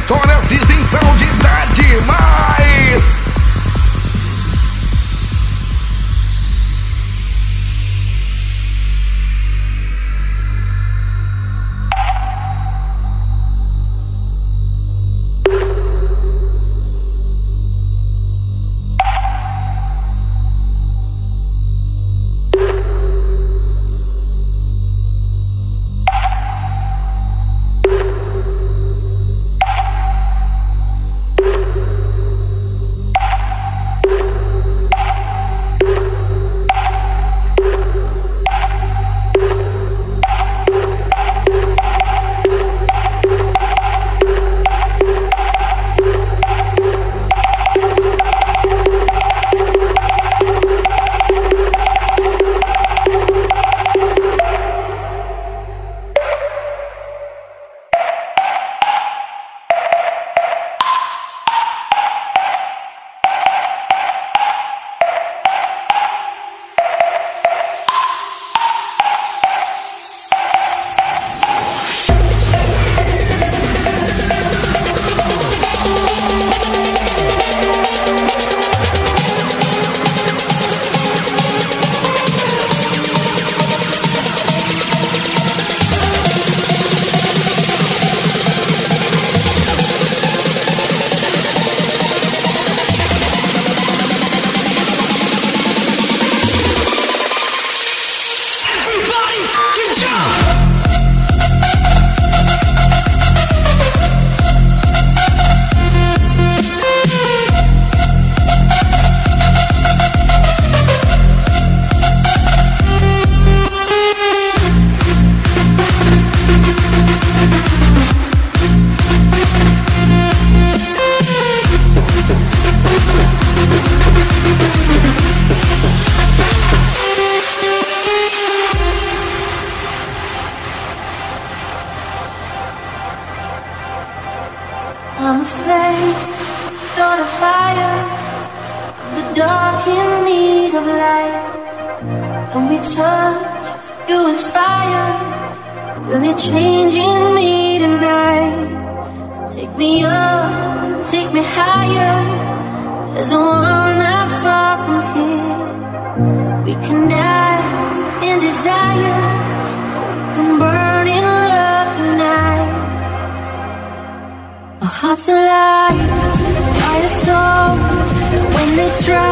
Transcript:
Vitória Assistem Sound de Idade. a fire, the dark in need of light. And we touch, you inspire, me tonight. So take me up, take me higher. There's a world not far from here. We connect in desire, we can burn. hearts alive Firestorms When they strike.